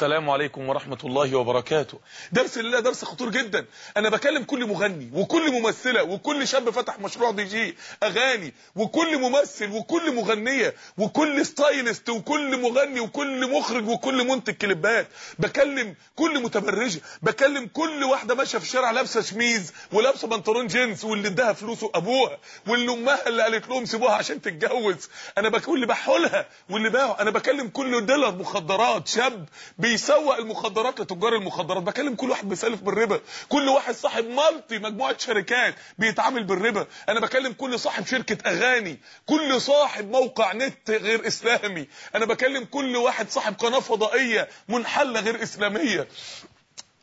السلام عليكم ورحمة الله وبركاته. درس الله درس خطير جدا. أنا بكلم كل مغني وكل ممثلة وكل شاب فتح مشروع دي جي أغاني وكل ممثل وكل مغنية وكل stylist وكل مغني وكل مخرج وكل منتج كليبات. بكلم كل متبرجة بكلم كل واحدة ماشية في الشارع لابسة شميز ولابسة بنطلون جينز واللي اداها فلوسه أبوها واللي أمها اللي قالت لهم سيبوها عشان تتجوز. أنا اللي بحولها واللي باعوا أنا بكلم كل ديلر مخدرات شاب بيسوق المخدرات لتجار المخدرات. بكلم كل واحد بيسلف بالربا. كل واحد صاحب مالتي مجموعة شركات بيتعامل بالربا. أنا بكلم كل صاحب شركة أغاني. كل صاحب موقع نت غير إسلامي. أنا بكلم كل واحد صاحب قناة فضائية منحلة غير إسلامية.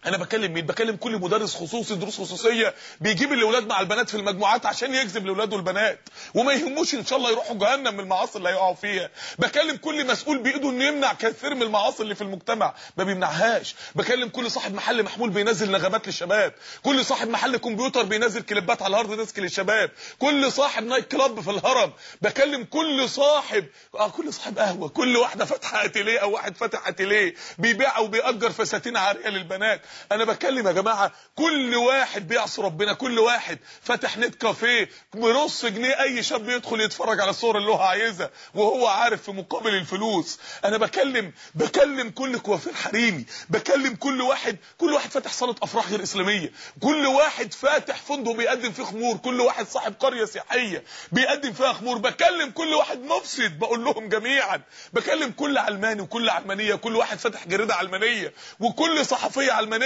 أنا بكلم مين؟ بكلم كل مدرس خصوصي دروس خصوصية بيجيب الأولاد مع البنات في المجموعات عشان يجذب الأولاد والبنات. وما يهموش إن شاء الله يروحوا جهنم من المعاصي اللي هيقعوا فيها. بكلم كل مسؤول بإيده إنه يمنع كثير من المعاصي اللي في المجتمع. ما بيمنعهاش. بكلم كل صاحب محل محمول بينزل نغمات للشباب. كل صاحب محل كمبيوتر بينزل كليبات على ال hard disk للشباب. كل صاحب night club في الهرم. بكلم كل صاحب آه كل صاحب قهوة. كل واحدة فاتحة أتيليه أو واحد فاتح أتيليه. بيبيع أو بيأجر فساتين عارية للبنات. أنا بكلم يا جماعة كل واحد بيعصي ربنا كل واحد فاتح net cafe بنص جنيه أي شاب يدخل يتفرج على الصور اللي هو عايزها وهو عارف في مقابل الفلوس. أنا بكلم بكلم كل كوافير حريمي بكلم كل واحد كل واحد فاتح صالة أفراح غير اسلاميه كل واحد فاتح فندق بيقدم فيه خمور كل واحد صاحب قرية سياحية بيقدم فيها خمور بكلم كل واحد مفسد بقول لهم جميعا بكلم كل علماني وكل علمانية كل واحد فاتح جريدة علمانية وكل صحفية علمانية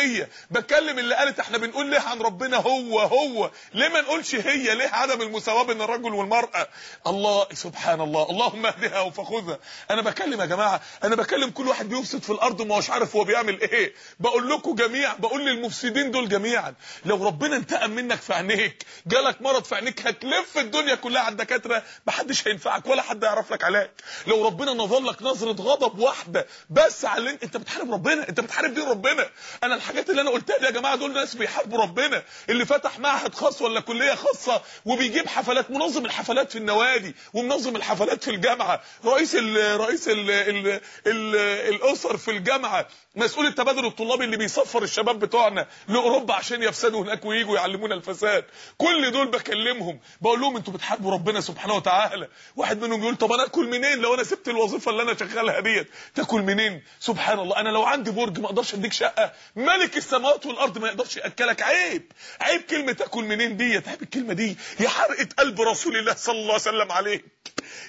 بتكلم اللي قالت إحنا بنقول ليه عن ربنا هو هو. ليه ما نقولش هي؟ ليه عدم المساواة بين الرجل والمرأة؟ الله سبحان الله اللهم اهدها وفخذها. أنا بكلم يا جماعة أنا بكلم كل واحد بيفسد في الأرض وما هوش عارف هو بيعمل إيه. بقول لكم جميعا بقول للمفسدين دول جميعا لو ربنا انتقم منك في عينيك جالك مرض في عينيك هتلف الدنيا كلها على الدكاترة. محدش هينفعك ولا حد يعرف لك علاج. لو ربنا نظر لك نظرة غضب واحدة بس على أنت بتحارب ربنا أنت بتحارب دين ربنا. أنا الحاجات اللي أنا قلتها دي يا جماعة دول ناس بيحاربوا ربنا. اللي فتح معهد خاص ولا كلية خاصة وبيجيب حفلات منظم الحفلات في النوادي ومنظم الحفلات في الجامعة. رئيس ال رئيس ال ال ال الأسر في الجامعة مسؤول التبادل الطلابي اللي بيسفر الشباب بتوعنا لأوروبا عشان يفسدوا هناك وييجوا يعلمونا الفساد. كل دول بكلمهم بقول لهم أنتوا بتحاربوا ربنا سبحانه وتعالى. واحد منهم يقول طب أنا أكل منين لو أنا سبت الوظيفة اللي أنا شغالها ديت؟ تاكل منين؟ سبحان الله أنا لو عندي برج ما أقدرش أديك شقة. ملك السماوات والأرض ما يقدرش يأكلك. عيب. عيب كلمة تأكل منين ديت عيب الكلمة دي. يا حرقة قلب رسول الله صلى الله عليه وسلم عليك.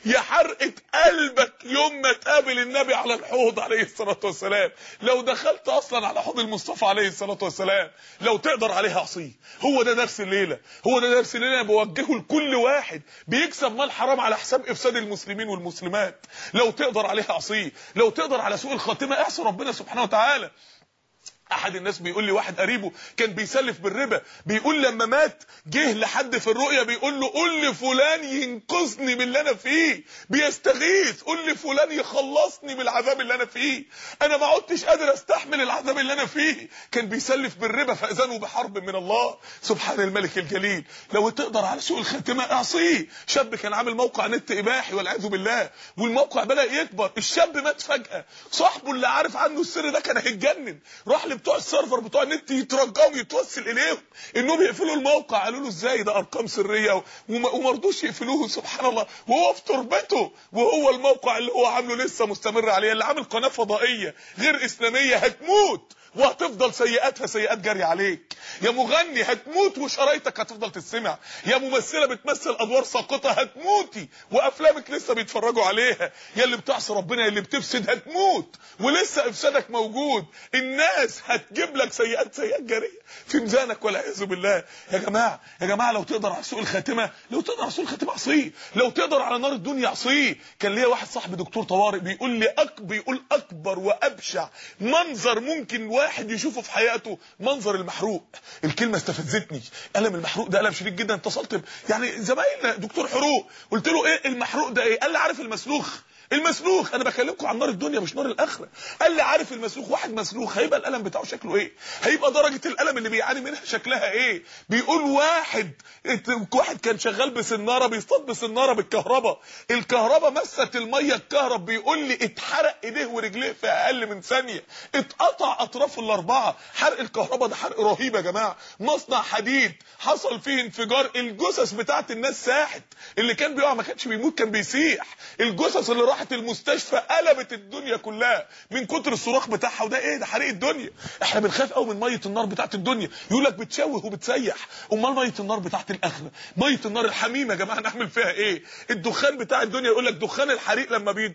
يا حرقة قلبك يوم ما تقابل النبي على الحوض عليه الصلاة والسلام. لو دخلت أصلا على حوض المصطفى عليه الصلاة والسلام لو تقدر عليه اعصيه هو ده درس الليلة. هو ده درس الليلة. بوجهه لكل واحد. بيكسب مال حرام على حساب إفساد المسلمين والمسلمات. لو تقدر عليه اعصيه لو تقدر على سوء الخاتمة اعصي ربنا سبحانه وتعالى. أحد الناس بيقول لي واحد قريبه كان بيسلف بالربا بيقول لما مات جه لحد في الرؤيا بيقول له قول لفلان ينقذني من اللي أنا فيه بيستغيث قول لفلان يخلصني من العذاب اللي أنا فيه. أنا ما عدتش قادر أستحمل العذاب اللي أنا فيه. كان بيسلف بالربا فأذنه بحرب من الله. سبحان الملك الجليل. لو تقدر على سوء الخاتمة اعصيه. شاب كان عامل موقع نت إباحي والعياذ بالله. والموقع بدأ يكبر. الشاب مات فجأة. صاحبه اللي عارف عنه السر ده كان هيتجنن. راح بتوع السيرفر بتوع النت يترجموا يتوسل إليهم إنهم يقفلوا الموقع قالوا له إزاي؟ ده أرقام سرية وما رضوش يقفلوه سبحان الله. وهو في تربته وهو الموقع اللي هو عامله لسه مستمر عليه اللي عامل قناة فضائية غير إسلامية هتموت. وهتفضل سيئاتها سيئات جاريه عليك. يا مغني هتموت وشرايطك هتفضل تسمع يا ممثلة بتمثل أدوار ساقطة هتموتي وأفلامك لسه بيتفرجوا عليها. يا اللي بتعصي ربنا يا اللي بتفسد هتموت. ولسه إفسادك موجود. الناس هتجيب لك سيئات سيئات جارية. في ميزانك والعياذ بالله. يا جماعة يا جماعة لو تقدر على سوء الخاتمة لو تقدر على سوء الخاتمة اعصيه لو تقدر على نار الدنيا اعصيه كان ليا واحد صاحبي دكتور طوارئ بيقول لي أك بيقول أكبر وأبشع منظر ممكن واحد يشوفه في حياته منظر المحروق. الكلمة استفزتني. ألم المحروق ده؟ ألم شديد جدا. اتصلت يعني زمايلنا دكتور حروق. قلت له إيه المحروق ده إيه؟ قال لي عارف المسلوخ. المسلوخ. أنا بكلمكم عن نار الدنيا مش نار الآخرة. قال لي عارف المسلوخ؟ واحد مسلوخ هيبقى الألم بتاعه شكله إيه؟ هيبقى درجة الألم اللي بيعاني منها شكلها إيه؟ بيقول واحد. واحد كان شغال بسنارة بيصطاد بسنارة بالكهرباء الكهرباء مست المية الكهرب. بيقول لي اتحرق إيديه ورجليه في أقل من ثانية. اتقطع أطرافه الأربعة. حرق الكهرباء ده حرق رهيب يا جماعة. مصنع حديد. حصل فيه انفجار. الجثث بتاعت الناس ساحت. اللي كان بيقع ما كانش بيموت كان بيسيح. الجثث اللي راحت المستشفى قلبت الدنيا كلها. من كتر الصراخ بتاعها وده إيه؟ ده حريق الدنيا. إحنا بنخاف قوي من مية النار بتاعت الدنيا. يقول لك بتشوه وبتسيح. أمال مية النار بتاعت الاخره مية النار الحميمة يا جماعة نعمل فيها إيه؟ الدخان بتاع الدنيا يقول لك دخان الحريق لما بي...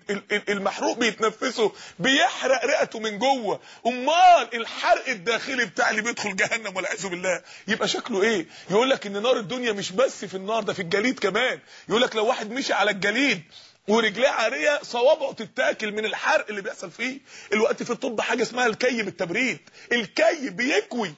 المحروق بيتنفسه بيحرق رئته من جوه. أمال الحرق الداخلي بتاع اللي بيدخل جهنم والعياذ بالله. يبقى شكله إيه؟ يقول لك إن نار الدنيا مش بس في النار ده في الجليد كمان. يقول لك لو واحد مشي على الجليد ورجليه عارية صوابعه تتاكل من الحرق اللي بيحصل فيه. الوقت في الطب حاجة اسمها الكي بالتبريد الكي بيكوي.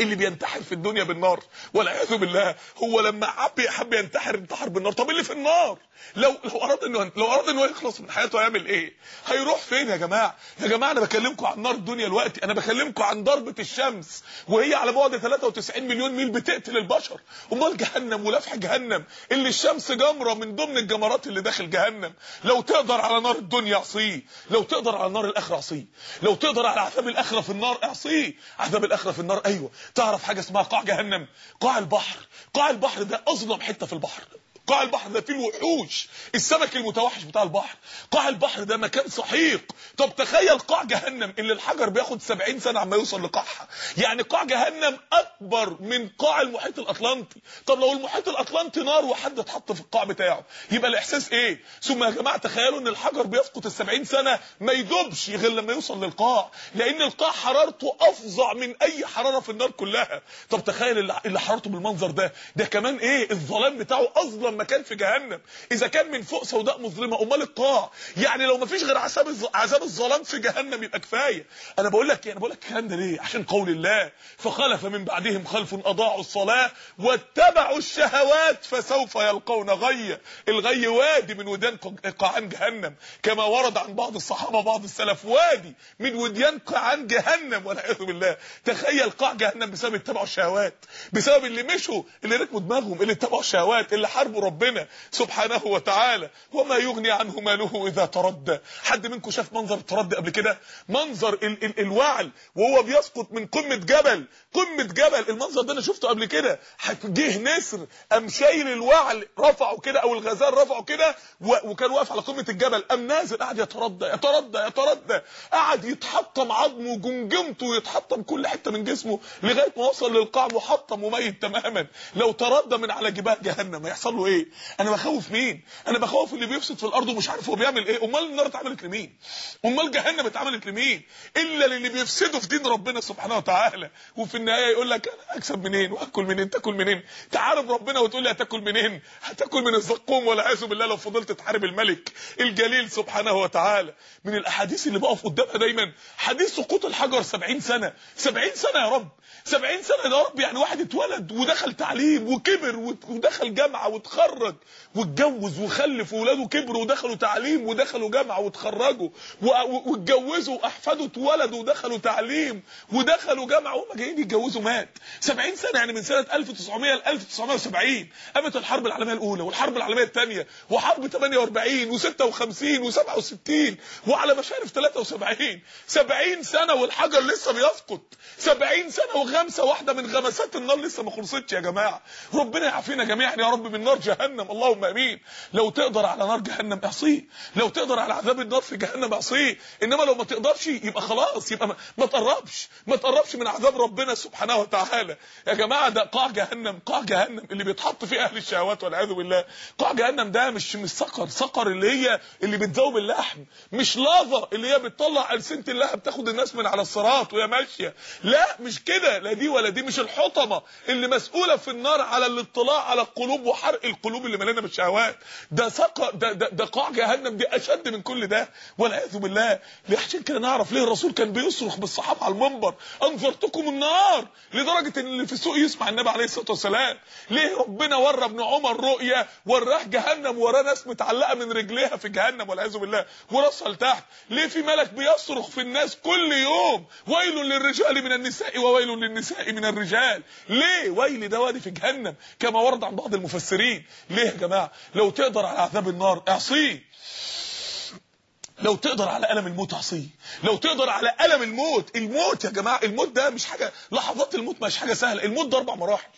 اللي بينتحر في الدنيا بالنار والعياذ بالله هو لما حب حب ينتحر انتحر بالنار. طب اللي في النار؟ لو لو أراد انه لو أراد إنه يخلص من حياته هيعمل إيه؟ هيروح فين يا جماعة؟ يا جماعة أنا بكلمكم عن نار الدنيا دلوقتي أنا بكلمكم عن ضربة الشمس وهي على بعد 93 مليون ميل بتقتل البشر. أمال جهنم ولفح جهنم اللي الشمس جمرة من ضمن الجمرات اللي داخل جهنم. لو تقدر على نار الدنيا اعصيه. لو تقدر على نار الآخرة اعصيه. لو تقدر على عذاب الآخرة في النار اعصيه. عذاب الآخرة في النار أيوه. تعرف حاجة اسمها قاع جهنم؟ قاع البحر. قاع البحر ده أظلم حتة في البحر. قاع البحر ده فيه الوحوش. السمك المتوحش بتاع البحر. قاع البحر ده مكان سحيق طب تخيل قاع جهنم اللي الحجر بياخد 70 سنة عما يوصل لقاعها. يعني قاع جهنم أكبر من قاع المحيط الأطلنطي. طب لو المحيط الأطلنطي نار وحد اتحط في القاع بتاعه يبقى الإحساس إيه؟ ثم يا جماعة تخيلوا إن الحجر بيسقط ال 70 سنة ما يدوبش غير لما يوصل للقاع. لأن القاع حرارته أفظع من أي حرارة في النار كلها. طب تخيل اللي حرارته بالمنظر ده. ده كمان إيه؟ الظلام بتاعه أظلم مكان في جهنم إذا كان من فوق سوداء مظلمة أمال القاع يعني لو ما فيش غير عذاب عذاب الظلام في جهنم يبقى كفاية. أنا بقول لك أنا بقول لك الكلام ده ليه؟ عشان قول الله. فخلف من بعدهم خلف أضاعوا الصلاة واتبعوا الشهوات فسوف يلقون غي. الغي وادي من ودان قاعان جهنم. كما ورد عن بعض الصحابة بعض السلف وادي من وديان قاعان جهنم والعياذ بالله. تخيل قاع جهنم بسبب اتبعوا الشهوات. بسبب اللي مشوا اللي ركبوا دماغهم اللي اتبعوا الشهوات اللي حاربوا ربنا سبحانه وتعالى. وما يغني عنه ماله إذا تردى. حد منكم شاف منظر التردي قبل كده؟ منظر ال ال الوعل وهو بيسقط من قمة جبل. قمة جبل. المنظر ده أنا شفته قبل كده. جه نسر قام شايل الوعل رفعه كده أو الغزال رفعه كده وكان واقف على قمة الجبل. قام نازل قعد يتردى يتردى يتردى. قعد يتحطم عظمه وجمجمته ويتحطم كل حتة من جسمه لغاية ما وصل للقاع محطم وميت تماما. لو تردى من على جبال جهنم هيحصل له إيه؟ أنا بخوف مين؟ أنا بخوف اللي بيفسد في الأرض ومش عارف هو بيعمل إيه. أمال النار اتعملت لمين؟ أمال جهنم اتعملت لمين؟ إلا للي بيفسدوا في دين ربنا سبحانه وتعالى. وفي النهايه يقول لك أنا أكسب منين؟ وأكل منين؟ تأكل منين؟ تعارب ربنا وتقول لي هتأكل منين؟ هتأكل من الزقوم والعياذ بالله لو فضلت تحارب الملك الجليل سبحانه وتعالى. من الأحاديث اللي بقف قدامها دايما. حديث سقوط الحجر 70 سنة. 70 سنة يا رب. 70 سنة يا رب يعني واحد اتولد ودخل تعليم وكبر ودخل جامعة واتخرج واتجوز وخلف واولاده كبروا ودخلوا تعليم ودخلوا جامعة واتخرجوا واتجوزوا وأحفاده اتولدوا ودخلوا تعليم ودخلوا جامعة وهم جايين يتجوزوا مات. 70 سنة يعني من سنة 1900 ل 1970 قامت الحرب العالمية الأولى والحرب العالمية الثانية وحرب 48 و56 و67 وعلى مشارف 73 70 سنة والحجر لسه بيسقط. 70 سنة وغمسة واحدة من غمسات النار لسه ما خلصتش يا جماعة. ربنا يعافينا جميعا يا رب من نار جهنم. اللهم آمين. لو تقدر على نار جهنم اعصيه. لو تقدر على عذاب النار في جهنم اعصيه. إنما لو ما تقدرش يبقى خلاص يبقى ما تقربش. ما تقربش من عذاب ربنا سبحانه وتعالى. يا جماعة ده قاع جهنم قاع جهنم اللي بيتحط فيه أهل الشهوات والعياذ بالله. قاع جهنم ده مش مش سقر سقر اللي هي اللي بتذوب اللحم. مش لافا اللي هي بتطلع ألسنة اللهب بتاخد الناس من على الصراط وهي ماشية. لا مش كده. لا دي ولا دي مش الحطمة اللي مسؤولة في النار على الاطلاع على القلوب وحرق القلوب اللي مليانة بالشهوات. ده سقى ده, ده, ده قاع جهنم دي أشد من كل ده. والعياذ بالله. عشان كده نعرف ليه الرسول كان بيصرخ بالصحابة على المنبر. انذرتكم النار. لدرجة إن اللي في السوق يسمع النبي عليه الصلاة والسلام. ليه ربنا ورى ابن عمر رؤيا وراه جهنم وراه ناس متعلقة من رجليها في جهنم والعياذ بالله وراسها لتحت ليه في ملك بيصرخ في الناس كل يوم؟ ويل للرجال من النساء وويل للنساء من الرجال. ليه ويل ده وادي في جهنم؟ كما ورد عن بعض المفسرين. ليه يا جماعة؟ لو تقدر على عذاب النار اعصيه. لو تقدر على ألم الموت عصيه. لو تقدر على ألم الموت. الموت يا جماعة الموت ده مش حاجة لحظات الموت مش حاجة سهلة. الموت ده أربع مراحل.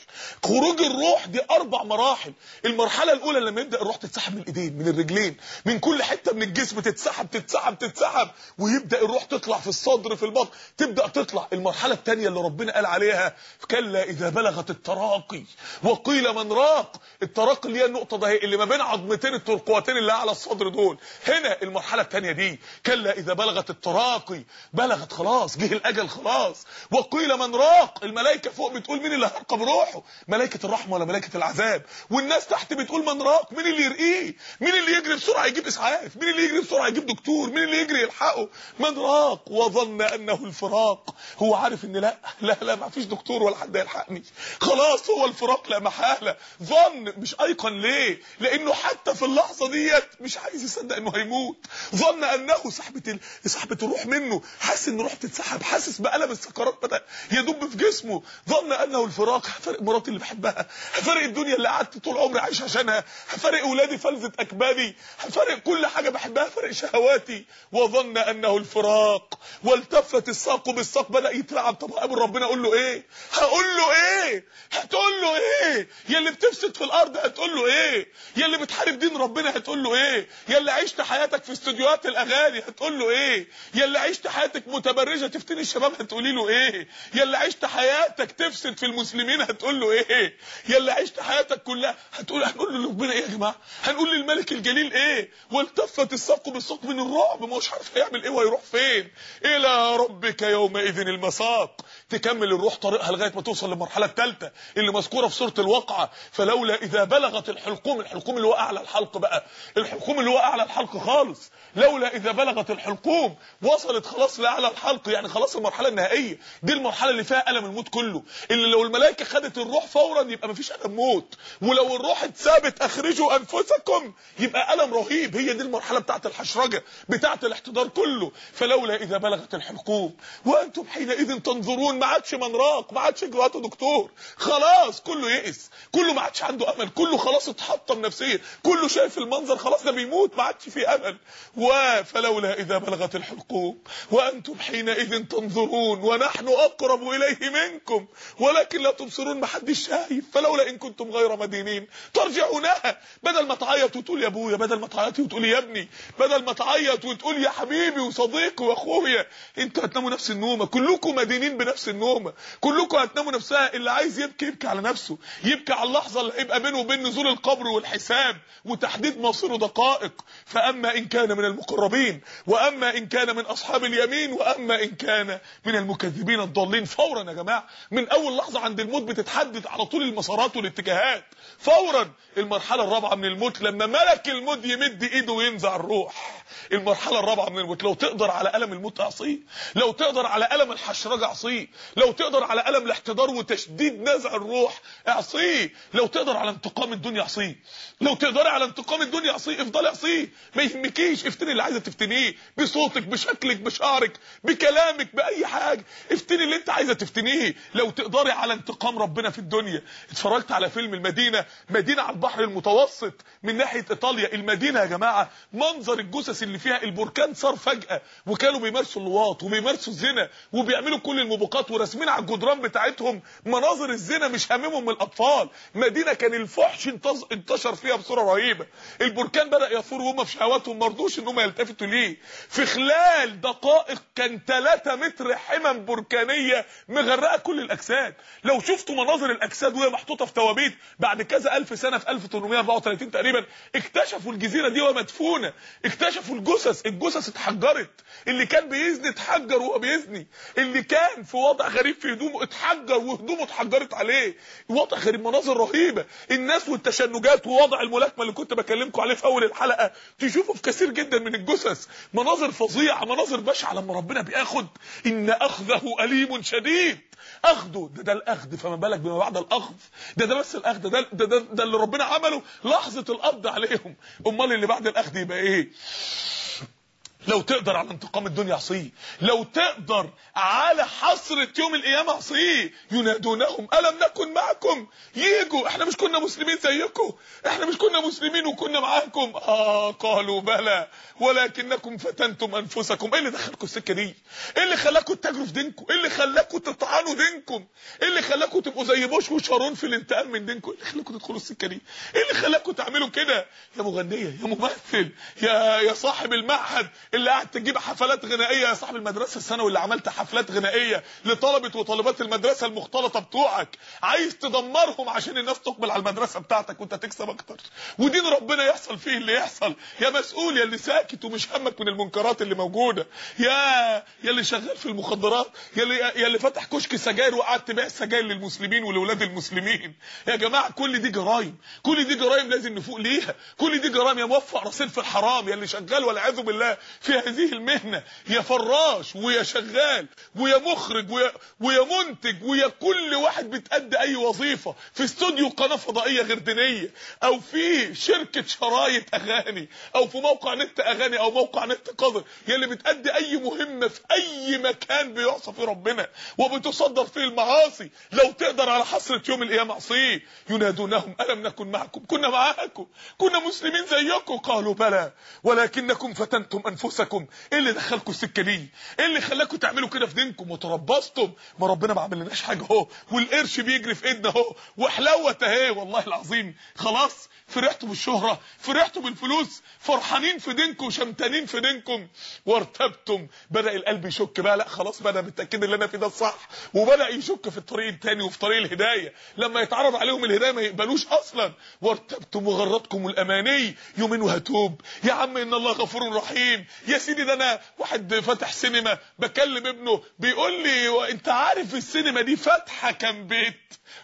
خروج الروح دي أربع مراحل. المرحلة الأولى لما يبدأ الروح تتسحب من الإيدين من الرجلين من كل حتة من الجسم تتسحب تتسحب تتسحب. ويبدأ الروح تطلع في الصدر في البطن. تبدأ تطلع. المرحلة الثانية اللي ربنا قال عليها كلا إذا بلغت التراقي. وقيل من راق. التراقي اللي هي النقطة ده اللي ما بين عظمتين الترقوتين اللي على الصدر دول. هنا المرحلة الثانية دي. كلا إذا بلغت التراقي بلغت خلاص جه الأجل خلاص. وقيل من راق الملائكة فوق بتقول مين اللي هيرقى بروحه؟ ملائكة الرحمة ولا ملائكة العذاب. والناس تحت بتقول من راق مين اللي يرقيه؟ مين اللي يجري بسرعة يجيب إسعاف؟ مين اللي يجري بسرعة يجيب دكتور؟ مين اللي يجري يلحقه؟ من راق. وظن أنه الفراق. هو عارف إن لا لا لا ما فيش دكتور ولا حد يلحقني. خلاص هو الفراق لا محالة. ظن مش أيقن ليه؟ لأنه حتى في اللحظة ديت مش عايز يصدق إنه هيموت. ظن أنه سحبه سحبه الروح منه. حاسس إن روحه بتتسحب. حاسس بألم السكرات بدأ يدب في جسمه. ظن أنه الفراق. هفرق مراتي اللي بحبها. هفرق الدنيا اللي قعدت طول عمري عايش عشانها. هفرق اولادي فلذة أكبادي. هفرق كل حاجة بحبها. هفرق شهواتي. وظن أنه الفراق. والتفت الساق بالساق. بدأ يترعب طب هقابل ربنا. أقول له إيه؟ هقول له إيه؟ هتقول له إيه؟ يا اللي بتفسد في الأرض هتقول له إيه؟ يا اللي بتحارب دين ربنا هتقول له إيه؟ يا اللي عشت حياتك في استوديوهات الأغاني هتقول له إيه؟ يا اللي عشت حياتك متبرجة تفتني الشباب هتقولي له إيه؟ يا اللي عشت حياتك تفسد في المسلمين هتقول له إيه؟ يا اللي عشت حياتك كلها هتقول هنقول له ربنا إيه يا جماعة؟ هنقول للملك الجليل إيه؟ والتفت الساق بالساق من الرعب ما هوش عارف هيعمل إيه وهيروح فين. إلى ربك يومئذ المساق. تكمل الروح طريقها لغاية ما توصل للمرحله الثالثه اللي مذكورة في سورة الواقعة. فلولا إذا بلغت الحلقوم الحلقوم اللي هو أعلى الحلق بقى الحلقوم اللي هو أعلى الحلق خالص لولا إذا بلغت الحلقوم وصلت خلاص لأعلى الحلق يعني خلاص المرحلة النهائية. دي المرحلة اللي فيها ألم الموت كله. اللي لو الملائكة خدت الروح فورا يبقى مفيش ألم موت. ولو الروح اتثابت أخرجوا أنفسكم يبقى ألم رهيب. هي دي المرحلة بتاعة الحشرجة بتاعة الاحتضار كله. فلولا إذا بلغت الحلقوم. وأنتم حينئذ تنظرون ما عادش من راق ما عادش جواته دكتور. خلاص كله يئس. كله ما عادش عنده أمل. كله خلاص اتحطم نفسيا. كله شايف المنظر خلاص ده بيموت ما عادش فيه امل وفلولا إذا بلغت الحلقوم وأنتم حينئذ تنظرون ونحن أقرب إليه منكم ولكن لا تبصرون ما حدش شايف فلولا إن كنتم غير مدينين ترجعونها بدل ما تعيط وتقول يا أبويا بدل ما تعيطي وتقولي يا ابني بدل ما تعيط وتقول يا حبيبي وصديقي وأخويا. أنتوا هتناموا نفس النومة كلكم مدينين بنفس النومة كلكم هتناموا نفسها اللي عايز يبكي يبكي على نفسه يبكي على اللحظة اللي هيبقى بينه وبين نزول القبر والحساب وتحديد مصيره دقائق. فأما إن كان من المقربين وأما إن كان من أصحاب اليمين وأما إن كان من المكذبين الضالين. فورا يا جماعة من أول لحظة عند الموت بتتحدد على طول المسارات والاتجاهات. فورا المرحلة الرابعة من الموت لما ملك الموت يمد إيده وينزع الروح. المرحلة الرابعة من الموت لو تقدر على ألم الموت أعصيه. لو تقدر على ألم الحشرجة أعصيه. لو تقدر على ألم الاحتضار وتشديد نزع الروح أعصيه. لو تقدر على انتقام الدنيا أعصيه. لو تقدر على انتقام الدنيا أعصيه افضل أعصيه. ما يهمكيش افتني اللي عايزة تفتنيه بصوتك بشكلك بشعرك بكلامك بأي حاجة. افتني اللي انت عايزة تفتنيه. لو تقدري على انتقام ربنا في الدنيا. اتفرجت على فيلم المدينة مدينة على البحر المتوسط من ناحية إيطاليا. المدينة يا جماعة منظر الجثث اللي فيها البركان صار فجأة. وكانوا بيمارسوا اللواط وبيمارسوا الزنا وبيعملوا كل الموبقات وراسمين على الجدران بتاعتهم مناظر الزنا مش هاممهم من الأطفال. مدينة كان الفحش انتشر فيها بصورة رهيبة. البركان بدأ يثور وهم في شهواتهم ما رضوش إن هم يلتفتوا ليه؟ في خلال دقائق كان 3 متر حمم بركانية مغرقة كل الأجساد. لو شفتوا مناظر الأجساد وهي محطوطة في توابيت بعد كذا ألف سنة في 1834 تقريبا اكتشفوا الجزيرة دي ومدفونه اكتشفوا الجثث. الجثث اتحجرت. اللي كان بيزني اتحجر وهو بيزني. اللي كان في وضع غريب في هدومه اتحجر وهدومه اتحجرت عليه. وضع غريب مناظر رهيبة. الناس والتشنجات ووضع الملاكمة اللي كنت بكلمكم عليه في أول الحلقة تشوفوا في كثير جدا من الجثث. مناظر فظيعة مناظر بشعة لما ربنا بياخد. إن أخذه أليم شديد. اخذه ده ده الأخذ. فما بالك بما بعد الأخذ؟ ده ده بس الأخذ ده ده, ده, ده اللي ربنا عمله. لحظة القبض عليهم. أمال اللي بعد الأخذ يبقى إيه؟ لو تقدر على انتقام الدنيا عصيه لو تقدر على حسرة يوم القيامة عصيه ينادونهم ألم نكن معكم؟ ييجوا. إحنا مش كنا مسلمين زيكم. إحنا مش كنا مسلمين وكنا معاكم. آه قالوا بلى. ولكنكم فتنتم أنفسكم. إيه اللي دخلكم السكة دي؟ إيه اللي خلاكم تتاجروا في دينكم؟ إيه اللي خلاكم تطعنوا دينكم؟ إيه اللي خلاكم تبقوا زي بوش وشارون في الانتقام من دينكم؟ إيه اللي خلاكم تدخلوا السكة دي؟ إيه اللي خلاكم تعملوا كده؟ يا مغنية يا ممثل يا يا صاحب المعهد. اللي قاعد تجيب حفلات غنائية يا صاحب المدرسة الثانوي اللي عملت حفلات غنائية لطلبة وطالبات المدرسة المختلطة بتوعك. عايز تدمرهم عشان الناس تقبل على المدرسة بتاعتك وانت تكسب أكتر. ودين ربنا يحصل فيه اللي يحصل. يا مسؤول يا اللي ساكت ومش همك من المنكرات اللي موجودة. يا يا اللي شغال في المخدرات. يا اللي يا اللي فتح كشك سجاير وقعد تبيع سجاير للمسلمين ولولاد المسلمين. يا جماعة كل دي جرايم كل دي جرايم لازم نفوق ليها. كل دي جرايم يا موفق راسين في الحرام. يا اللي شغال والعياذ بالله في هذه المهنة. يا فراش ويا شغال ويا مخرج ويا ويا منتج ويا كل واحد بتأدي أي وظيفة. في استوديو قناة فضائية غير دينية أو في شركة شرايط أغاني أو في موقع نت أغاني أو موقع نت قذر. يا اللي بتأدي أي مهمة في أي مكان بيعصى فيه ربنا. وبتصدر فيه المعاصي. لو تقدر على حسره يوم القيامة عصيه ينادونهم ألم نكن معكم؟ كنا معاكم. كنا مسلمين زيكم. قالوا بلى ولكنكم فتنتم أنفسكم. إيه اللي دخلكم السكة دي؟ إيه اللي خلاكم تعملوا كده في دينكم وتربصتم؟ ما ربنا ما عملناش حاجة أهو. والقرش بيجري في إيدنا أهو. وحلاوة أهي والله العظيم. خلاص فرحتوا بالشهرة فرحتوا بالفلوس فرحانين في دينكم شمتانين في دينكم. وارتبتم. بدأ القلب يشك بقى. لا خلاص بقى أنا متأكد إن أنا في ده الصح وبدأ يشك في الطريق الثاني وفي طريق الهداية. لما يتعرض عليهم الهداية ما يقبلوش أصلا. وارتبتم وغرتكم الأماني. يومين وهتوب. يا عم إن الله غفور رحيم. يا سيدي ده أنا واحد فاتح سينما بكلم ابنه بيقول لي انت عارف السينما دي فاتحة كام بيت؟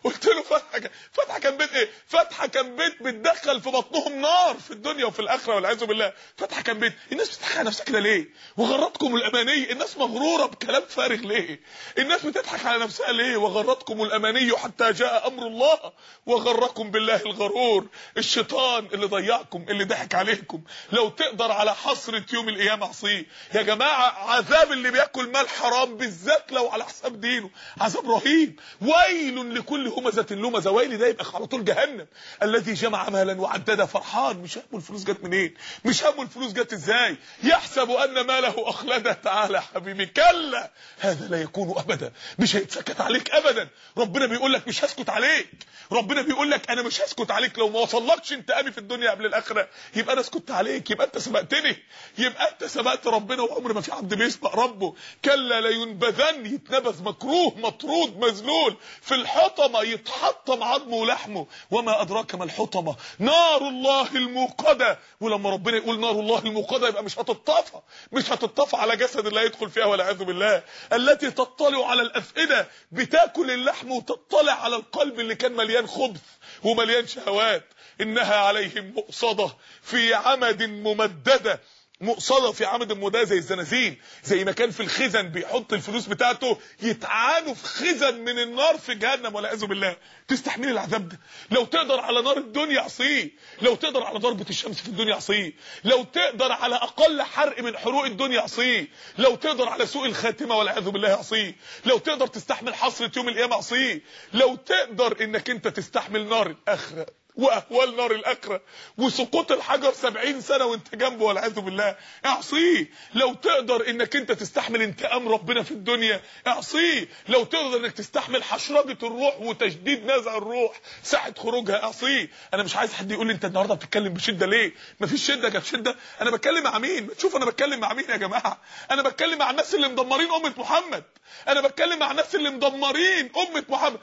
قلت له فتحة فتحة كان بيت إيه؟ فتحة كان بيت بتدخل في بطنهم نار في الدنيا وفي الآخرة والعياذ بالله. فتحة كان بيت. الناس بتضحك على نفسها كده ليه؟ وغرتكم الأماني. الناس مغرورة بكلام فارغ ليه؟ الناس بتضحك على نفسها ليه؟ وغرتكم الأماني حتى جاء أمر الله. وغركم بالله الغرور. الشيطان اللي ضيعكم اللي ضحك عليكم. لو تقدر على حسره يوم القيامة عصيه. يا جماعة عذاب اللي بياكل مال حرام بالذات لو على حساب دينه. عذاب رهيب. ويل لكل همزة لمزة. ويل ده يبقى على طول جهنم. الذي جمع مالا وعدده فرحان. مش همه الفلوس جت منين؟ مش همه الفلوس جت إزاي؟ يحسب أن ماله أخلده تعالى حبيبي. كلا! هذا لا يكون ابدا. مش هيتسكت عليك ابدا. ربنا بيقول لك مش هسكت عليك. ربنا بيقول لك أنا مش هسكت عليك. لو ما وصلكش انتقامي في الدنيا قبل الآخرة يبقى أنا سكت عليك. يبقى أنت سبقتني. يبقى أنت سبقت ربنا. وعمر ما في عبد بيسبق ربه. كلا لا ينبذن. يتنبذ مكروه مطرود مذلول في الحطمه يتحطم عظمه ولحمه. وما أدراك ما الحطمة؟ نار الله الموقدة. ولما ربنا يقول نار الله الموقدة يبقى مش هتطفى مش هتطفى على جسد لا يدخل فيها والعياذ بالله. التي تطلع على الأفئدة بتاكل اللحم وتطلع على القلب اللي كان مليان خبث ومليان شهوات. إنها عليهم مؤصدة في عمد ممددة. مقصدة في عمد مداه زي الزنازين زي ما كان في الخزن بيحط الفلوس بتاعته يتعانوا في خزن من النار في جهنم والعياذ بالله. تستحمل العذاب ده. لو تقدر على نار الدنيا عصيه. لو تقدر على ضربة الشمس في الدنيا عصيه. لو تقدر على أقل حرق من حروق الدنيا عصيه. لو تقدر على سوء الخاتمة والعياذ بالله عصيه. لو تقدر تستحمل حسره يوم القيامة عصيه. لو تقدر إنك أنت تستحمل نار الآخرة. وأهوال نار الاخره وسقوط الحجر سبعين سنة وانت جنبه والعياذ بالله. اعصيه لو تقدر إنك انت تستحمل انتقام ربنا في الدنيا اعصيه لو تقدر إنك تستحمل حشرجه الروح وتشديد نزع الروح ساعة خروجها اعصيه أنا مش عايز حد يقول لي أنت النهارده بتتكلم بشدة ليه؟ مفيش شدة جت شدة. أنا بتكلم مع مين؟ شوف أنا بتكلم مع مين يا جماعة؟ أنا بتكلم مع الناس اللي مدمرين أمة محمد. أنا بتكلم مع الناس اللي مدمرين أمة محمد.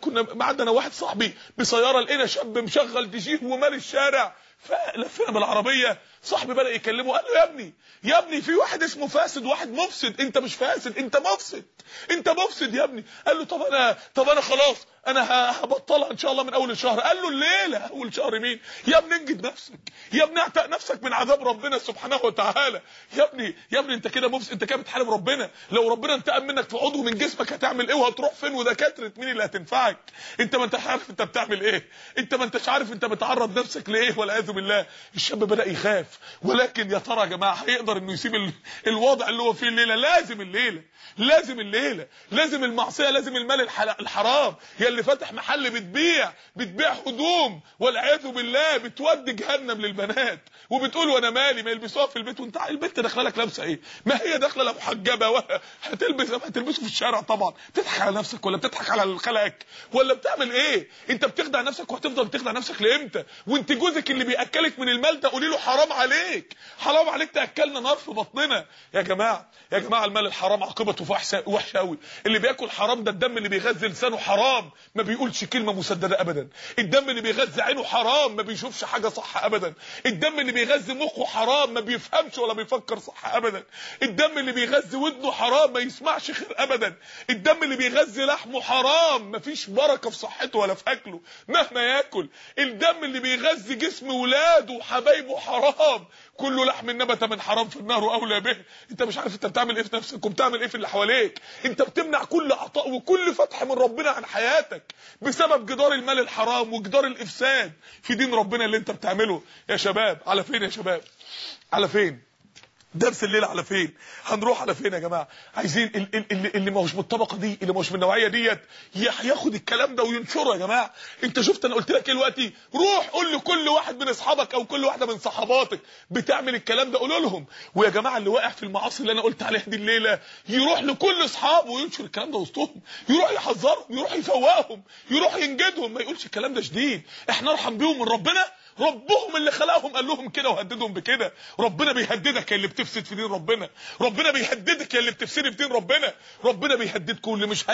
كنا معدنا واحد صاحبي بسيارة لقينا شاب مشغل جي ومال الشارع. فلفينا بالعربية صاحبي بدا يكلمه قال له يا ابني يا ابني في واحد اسمه فاسد وواحد مفسد انت مش فاسد انت مفسد انت مفسد يا ابني. قال له طب أنا طب أنا خلاص أنا هبطلها ان شاء الله من اول الشهر قال له الليلة اول شهر مين؟ يا ابني انجد نفسك يا ابني اعتق نفسك من عذاب ربنا سبحانه وتعالى. يا ابني يا ابني انت كده مفسد انت كده بتحارب ربنا. لو ربنا انتقم منك في عضو من جسمك هتعمل إيه؟ وهتروح فين؟ ودكاترة مين اللي هتنفعك؟ انت ما انتش عارف انت بتعمل إيه. انت ما انتش عارف انت بتعرض نفسك لإيه والعياذ بالله الشاب بدأ يخاف. ولكن يا ترى يا جماعة هيقدر إنه يسيب ال... الوضع اللي هو فيه الليلة؟ لازم الليلة. لازم الليلة. لازم المعصية لازم المال الحرام. يا اللي فاتح محل بتبيع بتبيع هدوم. والعياذ بالله بتودي جهنم للبنات. وبتقول وأنا مالي ما يلبسوها في البيت. وأنت البنت داخلة لك لابسة إيه؟ ما هي داخلة لا محجبة؟ هتلبس هتلبسه في الشارع طبعا. بتضحك على نفسك ولا بتضحك على خلقك ولا بتعمل إيه؟ أنت بتخدع نفسك وهتفضل تخدع نفسك لإمتى؟ وأنت جوزك اللي بياكلك من المال ده قولي له حرام عليك. حرام عليك تأكلنا نار في بطننا. يا جماعة يا جماعة المال الحرام عاقبته وحشه قوي اللي بياكل حرام ده الدم اللي بيغذي لسانه حرام. ما بيقولش كلمة مسددة ابدا. الدم اللي بيغذي عينه حرام. ما بيشوفش حاجة صح ابدا. الدم اللي بيغذي مخه حرام. ما بيفهمش ولا بيفكر صح ابدا. الدم اللي بيغذي ودنه حرام. ما يسمعش خير ابدا. الدم اللي بيغذي لحمه حرام. ما فيش بركة في صحته ولا في أكله مهما ياكل. الدم اللي بيغذي جسم ولاده وحبايبه حرام. كل لحم نبت من حرام في النار واولى به. أنت مش عارف أنت بتعمل إيه في نفسك وبتعمل إيه في اللي حواليك. أنت بتمنع كل عطاء وكل فتح من ربنا عن حياتك بسبب جدار المال الحرام وجدار الإفساد في دين ربنا اللي أنت بتعمله. يا شباب على فين يا شباب؟ على فين؟ درس الليلة على فين؟ هنروح على فين يا جماعة؟ عايزين اللي, اللي ما هوش من الطبقه دي اللي ما هوش من النوعية ديت ياخد الكلام ده وينشره يا جماعة. انت شفت أنا قلت لك إيه دلوقتي؟ روح قول لكل واحد من أصحابك أو كل واحدة من صحباتك بتعمل الكلام ده قول لهم. ويا جماعة اللي واقع في المعاصي اللي أنا قلت عليها دي الليلة يروح لكل اصحابه وينشر الكلام ده وسطهم. يروح يحذرهم يروح يفوقهم يروح ينجدهم ما يقولش الكلام ده شديد إحنا ارحم بيهم من ربنا ربهم اللي خلقهم قال لهم كده وهددهم بكده. ربنا بيهددك يا اللي بتفسد في دين ربنا. ربنا بيهددك يا اللي بتفسد في دين ربنا. ربنا بيهددكم اللي مش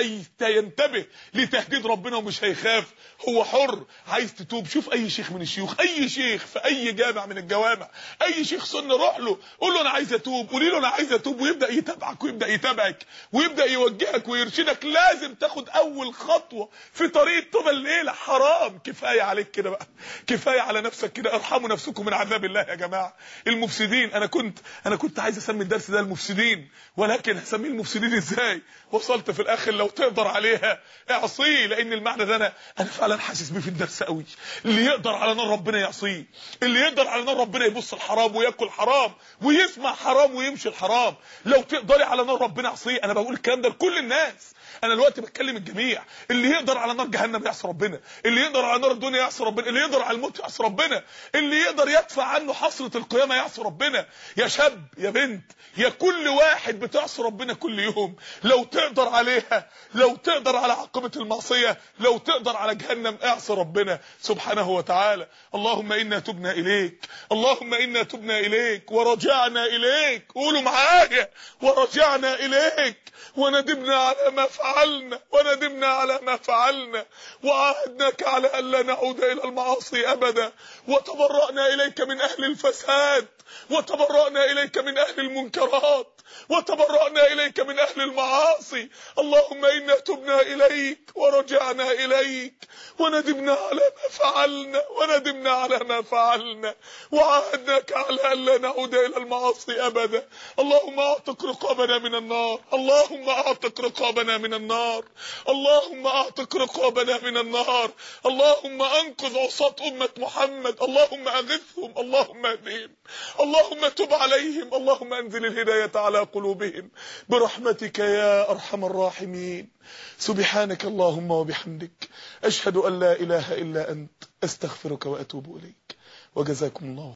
هينتبه لتهديد ربنا ومش هيخاف. هو حر عايز تتوب. شوف أي شيخ من الشيوخ أي شيخ في أي جامع من الجوامع أي شيخ سنه روح له قول له أنا عايز أتوب. قولي له أنا عايز أتوب ويبدأ يتابعك ويبدأ يتابعك ويبدأ يوجهك ويرشدك. لازم تاخد أول خطوة في طريق التوبة الليلة. حرام. كفاية عليك كده بقى. كفاية على نفسك كده ارحموا نفسكم من عذاب الله يا جماعة. المفسدين أنا كنت أنا كنت عايز أسمي الدرس ده المفسدين ولكن هسميه المفسدين إزاي؟ وصلت في الآخر لو تقدر عليها. اعصيه لأن المعنى ده أنا أنا فعلا حاسس بيه في الدرس قوي. اللي يقدر على نار ربنا يعصيه اللي يقدر على نار ربنا يبص الحرام ويأكل حرام ويسمع حرام ويمشي الحرام. لو تقدري على نار ربنا اعصيه أنا بقول الكلام ده لكل الناس. أنا دلوقتي بتكلم الجميع. اللي يقدر على نار جهنم يعصي ربنا. اللي يقدر على نار الدنيا يعصي ربنا. اللي يقدر على الموت يعصي ربنا. اللي يقدر يدفع عنه حسره القيامة يعصي ربنا. يا شاب يا بنت يا كل واحد بتعصي ربنا كل يوم. لو تقدر عليها لو تقدر على عاقبة المعصية لو تقدر على جهنم اعصي ربنا سبحانه وتعالى. اللهم إنا تبنا إليك. اللهم إنا تبنا إليك. ورجعنا إليك. قولوا معايا. ورجعنا إليك. وندمنا على ما فعلنا. وندمنا على ما فعلنا. وعاهدناك على الا نعود إلى المعاصي أبدا. وتبرأنا إليك من أهل الفساد وتبرأنا إليك من أهل المنكرات. وتبرأنا إليك من أهل المعاصي. اللهم إنا تبنا إليك ورجعنا إليك. وندمنا على ما فعلنا وندمنا على ما فعلنا. وعاهدناك على ألا نعود إلى المعاصي أبدا. اللهم أعتق رقابنا من النار. اللهم أعتق رقابنا من النار. اللهم أعتق رقابنا من النار. اللهم أنقذ عصاة أمة محمد. اللهم أغثهم. اللهم أهدهم. اللهم تب عليهم. اللهم أنزل الهداية على قلوبهم. برحمتك يا أرحم الراحمين. سبحانك اللهم وبحمدك. أشهد أن لا إله إلا أنت. أستغفرك وأتوب إليك. وجزاكم الله